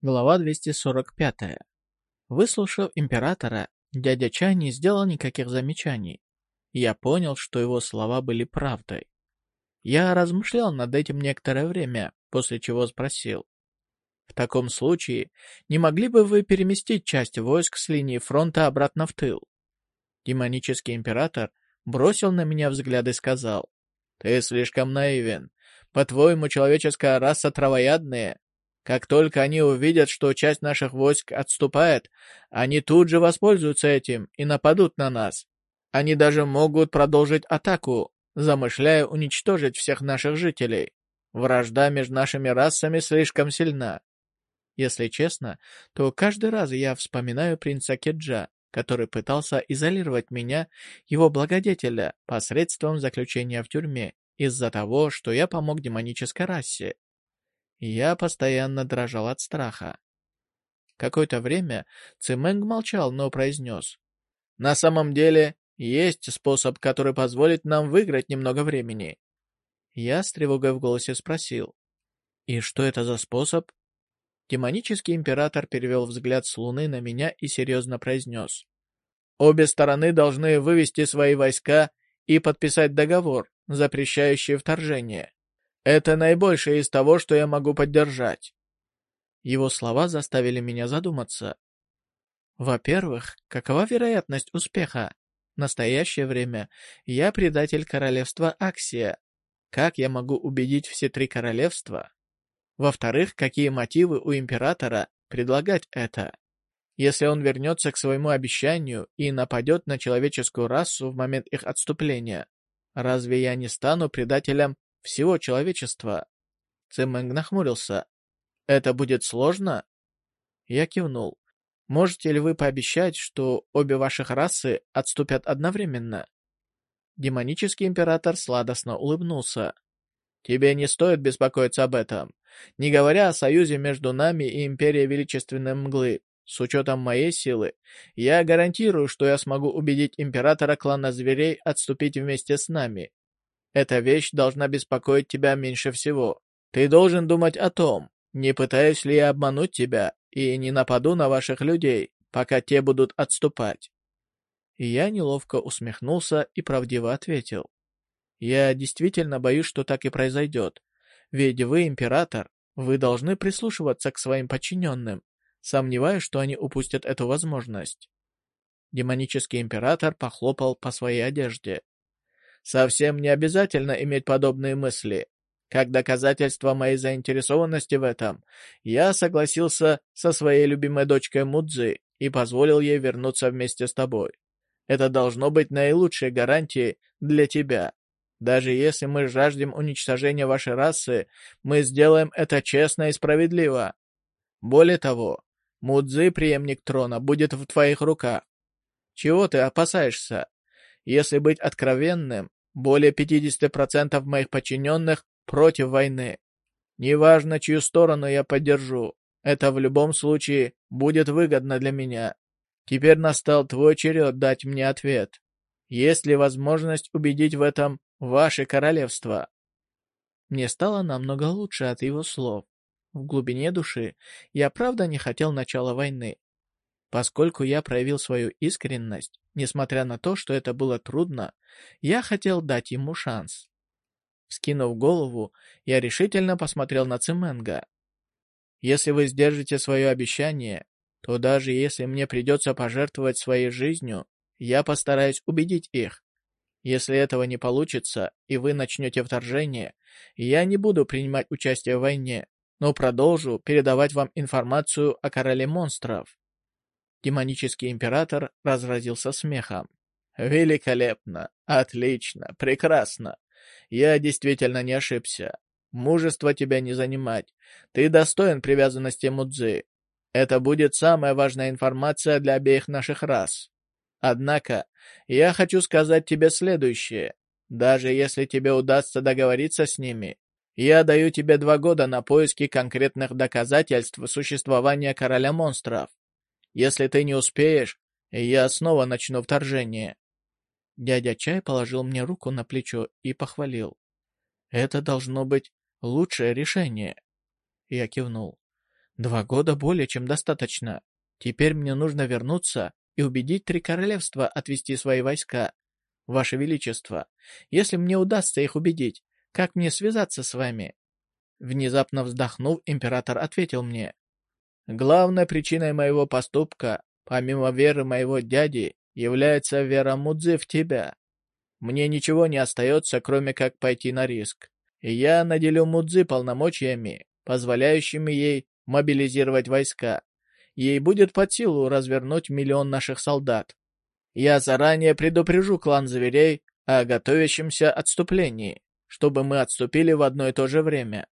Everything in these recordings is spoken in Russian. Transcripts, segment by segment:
Глава 245. Выслушав императора, дядя Чай не сделал никаких замечаний. Я понял, что его слова были правдой. Я размышлял над этим некоторое время, после чего спросил. В таком случае, не могли бы вы переместить часть войск с линии фронта обратно в тыл? Демонический император бросил на меня взгляд и сказал. Ты слишком наивен. По-твоему, человеческая раса травоядная? Как только они увидят, что часть наших войск отступает, они тут же воспользуются этим и нападут на нас. Они даже могут продолжить атаку, замышляя уничтожить всех наших жителей. Вражда между нашими расами слишком сильна. Если честно, то каждый раз я вспоминаю принца Кеджа, который пытался изолировать меня, его благодетеля, посредством заключения в тюрьме, из-за того, что я помог демонической расе. Я постоянно дрожал от страха. Какое-то время Цимэнг молчал, но произнес. «На самом деле, есть способ, который позволит нам выиграть немного времени». Я с тревогой в голосе спросил. «И что это за способ?» Демонический император перевел взгляд с Луны на меня и серьезно произнес. «Обе стороны должны вывести свои войска и подписать договор, запрещающий вторжение. Это наибольшее из того, что я могу поддержать. Его слова заставили меня задуматься. Во-первых, какова вероятность успеха? В настоящее время я предатель королевства Аксия. Как я могу убедить все три королевства? Во-вторых, какие мотивы у императора предлагать это? Если он вернется к своему обещанию и нападет на человеческую расу в момент их отступления, разве я не стану предателем всего человечества. Цимэнг нахмурился. «Это будет сложно?» Я кивнул. «Можете ли вы пообещать, что обе ваших расы отступят одновременно?» Демонический император сладостно улыбнулся. «Тебе не стоит беспокоиться об этом. Не говоря о союзе между нами и Империей Величественной Мглы, с учетом моей силы, я гарантирую, что я смогу убедить императора клана зверей отступить вместе с нами. Эта вещь должна беспокоить тебя меньше всего. Ты должен думать о том, не пытаюсь ли я обмануть тебя и не нападу на ваших людей, пока те будут отступать. Я неловко усмехнулся и правдиво ответил. Я действительно боюсь, что так и произойдет. Ведь вы император, вы должны прислушиваться к своим подчиненным. Сомневаюсь, что они упустят эту возможность. Демонический император похлопал по своей одежде. Совсем не обязательно иметь подобные мысли. Как доказательство моей заинтересованности в этом, я согласился со своей любимой дочкой Мудзи и позволил ей вернуться вместе с тобой. Это должно быть наилучшей гарантией для тебя. Даже если мы жаждем уничтожения вашей расы, мы сделаем это честно и справедливо. Более того, Мудзи, преемник трона, будет в твоих руках. Чего ты опасаешься? Если быть откровенным, более 50% моих подчиненных против войны. Неважно, чью сторону я поддержу, это в любом случае будет выгодно для меня. Теперь настал твой черед дать мне ответ. Есть ли возможность убедить в этом ваше королевство?» Мне стало намного лучше от его слов. В глубине души я правда не хотел начала войны. Поскольку я проявил свою искренность, несмотря на то, что это было трудно, я хотел дать ему шанс. Скинув голову, я решительно посмотрел на Цименга. «Если вы сдержите свое обещание, то даже если мне придется пожертвовать своей жизнью, я постараюсь убедить их. Если этого не получится, и вы начнете вторжение, я не буду принимать участие в войне, но продолжу передавать вам информацию о короле монстров. Демонический император разразился смехом. «Великолепно! Отлично! Прекрасно! Я действительно не ошибся. Мужество тебя не занимать. Ты достоин привязанности Мудзи. Это будет самая важная информация для обеих наших рас. Однако, я хочу сказать тебе следующее. Даже если тебе удастся договориться с ними, я даю тебе два года на поиски конкретных доказательств существования короля монстров. Если ты не успеешь, я снова начну вторжение». Дядя Чай положил мне руку на плечо и похвалил. «Это должно быть лучшее решение». Я кивнул. Два года более чем достаточно. Теперь мне нужно вернуться и убедить Три Королевства отвести свои войска. Ваше Величество, если мне удастся их убедить, как мне связаться с вами?» Внезапно вздохнув, император ответил мне. «Главной причиной моего поступка, помимо веры моего дяди, является вера Мудзи в тебя. Мне ничего не остается, кроме как пойти на риск. И я наделю Мудзи полномочиями, позволяющими ей мобилизировать войска. Ей будет под силу развернуть миллион наших солдат. Я заранее предупрежу клан зверей о готовящемся отступлении, чтобы мы отступили в одно и то же время.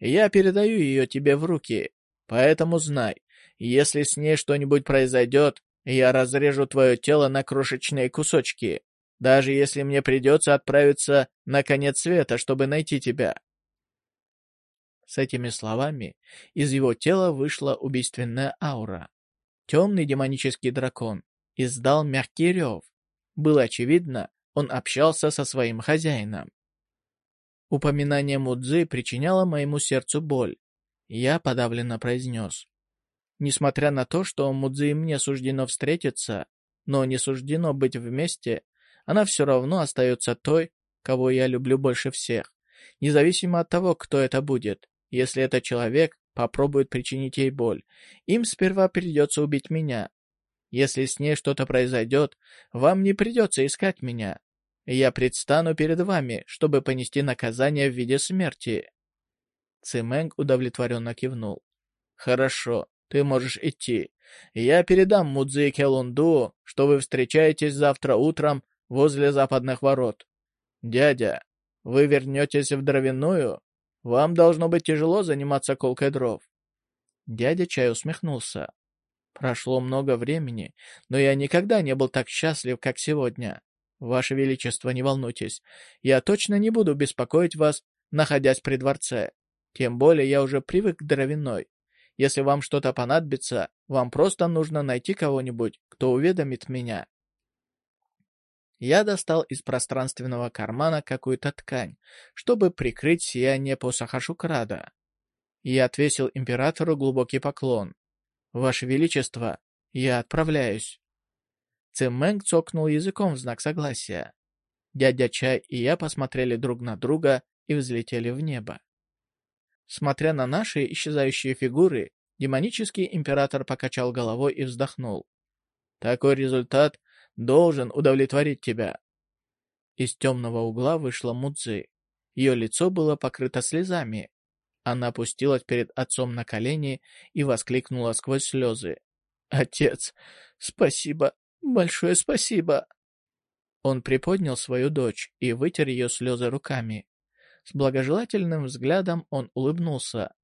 Я передаю ее тебе в руки, поэтому знай, если с ней что-нибудь произойдет, я разрежу твое тело на крошечные кусочки, даже если мне придется отправиться на конец света, чтобы найти тебя». С этими словами из его тела вышла убийственная аура. Темный демонический дракон издал мягкий рев. Было очевидно, он общался со своим хозяином. Упоминание Мудзы причиняло моему сердцу боль. Я подавленно произнес. Несмотря на то, что Мудзи и мне суждено встретиться, но не суждено быть вместе, она все равно остается той, кого я люблю больше всех, независимо от того, кто это будет. Если этот человек попробует причинить ей боль, им сперва придется убить меня. Если с ней что-то произойдет, вам не придется искать меня. Я предстану перед вами, чтобы понести наказание в виде смерти». Цимэнг удовлетворенно кивнул. «Хорошо, ты можешь идти. Я передам Мудзи Келунду, что вы встречаетесь завтра утром возле западных ворот. Дядя, вы вернетесь в дровяную? Вам должно быть тяжело заниматься колкой дров». Дядя Чай усмехнулся. «Прошло много времени, но я никогда не был так счастлив, как сегодня. Ваше Величество, не волнуйтесь, я точно не буду беспокоить вас, находясь при дворце. Тем более я уже привык к дровяной. Если вам что-то понадобится, вам просто нужно найти кого-нибудь, кто уведомит меня. Я достал из пространственного кармана какую-то ткань, чтобы прикрыть сияние посоха Шукрада. И отвесил императору глубокий поклон. «Ваше Величество, я отправляюсь». Цимэнг цокнул языком в знак согласия. Дядя Чай и я посмотрели друг на друга и взлетели в небо. Смотря на наши исчезающие фигуры, демонический император покачал головой и вздохнул. «Такой результат должен удовлетворить тебя». Из темного угла вышла Мудзи. Ее лицо было покрыто слезами. Она опустилась перед отцом на колени и воскликнула сквозь слезы. «Отец, спасибо, большое спасибо!» Он приподнял свою дочь и вытер ее слезы руками. С благожелательным взглядом он улыбнулся.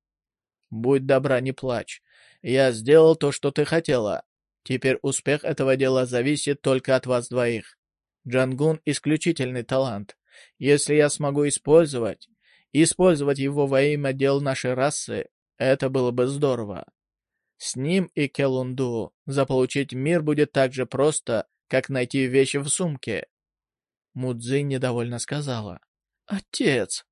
«Будь добра, не плачь. Я сделал то, что ты хотела. Теперь успех этого дела зависит только от вас двоих. Джангун — исключительный талант. Если я смогу использовать, использовать его во имя дел нашей расы, это было бы здорово. С ним и Келунду заполучить мир будет так же просто, как найти вещи в сумке. Мудзи недовольно сказала. «Отец,